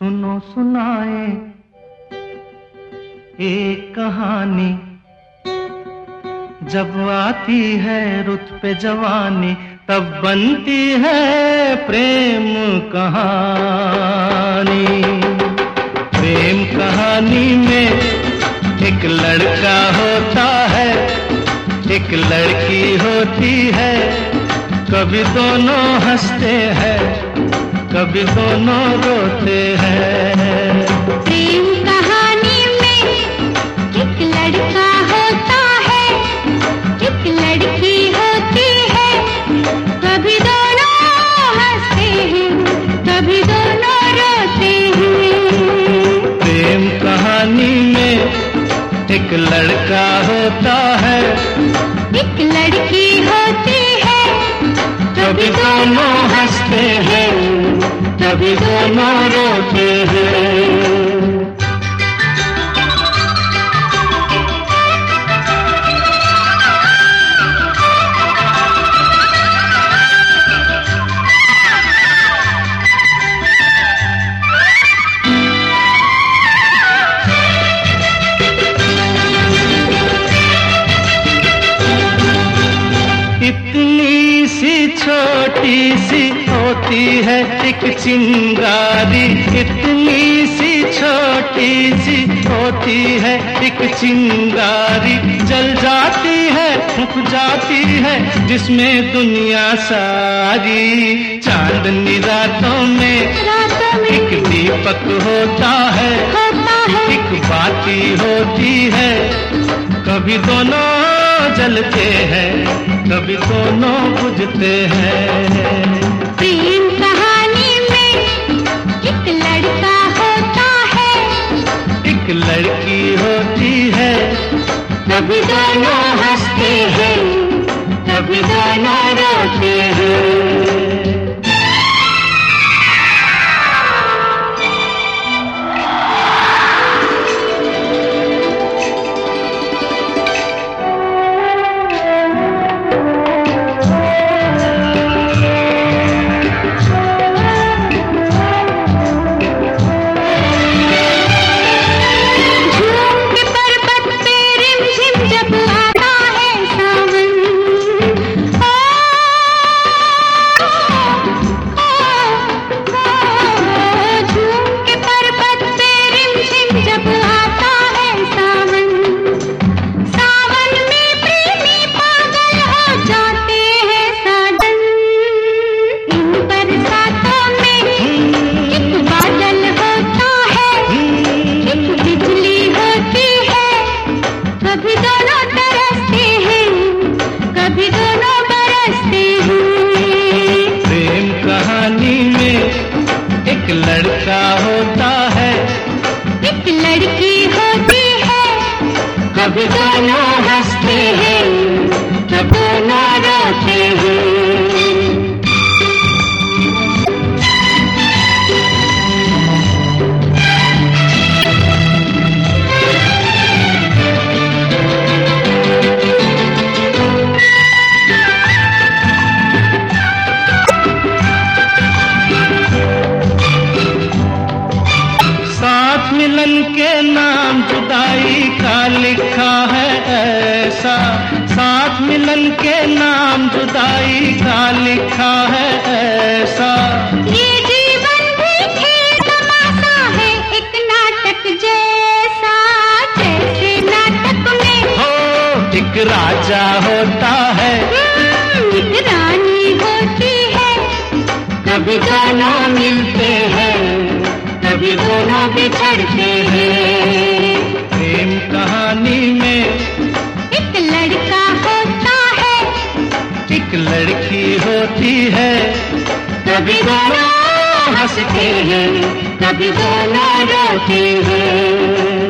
सुनो सुनाए एक कहानी। जब आती है रुत पे जवानी, तब बनती है प्रेम कहानी। प्रेम कहानी में एक लड़का होता है, एक लड़की होती है, कभी दोनों हँसते हैं कभी दोनों रोते हैं। प्रेम कहानी में एक लड़का होता है एक लड़की होती है। कभी दोनों हँसते हैं कभी दोनों रोते हैं। प्रेम कहानी में एक लड़का होता है। एक लड़की होती है कभी दोनों हँसते हैं। कभी दोनों रोते हैं। छोटी सी होती है एक चिंगारी। इतनी सी छोटी सी होती है एक चिंगारी। जल जाती है फूक जाती है जिसमें दुनिया सारी। चांदनी रातों में एक दीपक होता है एक बाती होती है। कभी दोनों जलते हैं कभी दोनों बुझते हैं। प्रेम कहानी में एक लड़का होता है। एक लड़की होती है। कभी दोनों हँसते हैं कभी दोनों रोते हैं। एक लड़का होता है। एक लड़की होती है। कभी ऐसा साथ मिलन के नाम जुदाई का लिखा है ऐसा। ये जीवन भी खेल तमाशा है एक नाटक जैसा जैसे नाटक में। हो एक राजा होता है। हम्म, एक रानी होती है। कभी दोनों मिलते हैं कभी दोनों बिछड़ते हैं। है। कभी दोनों हँसते हैं कभी दोनों रोते हैं।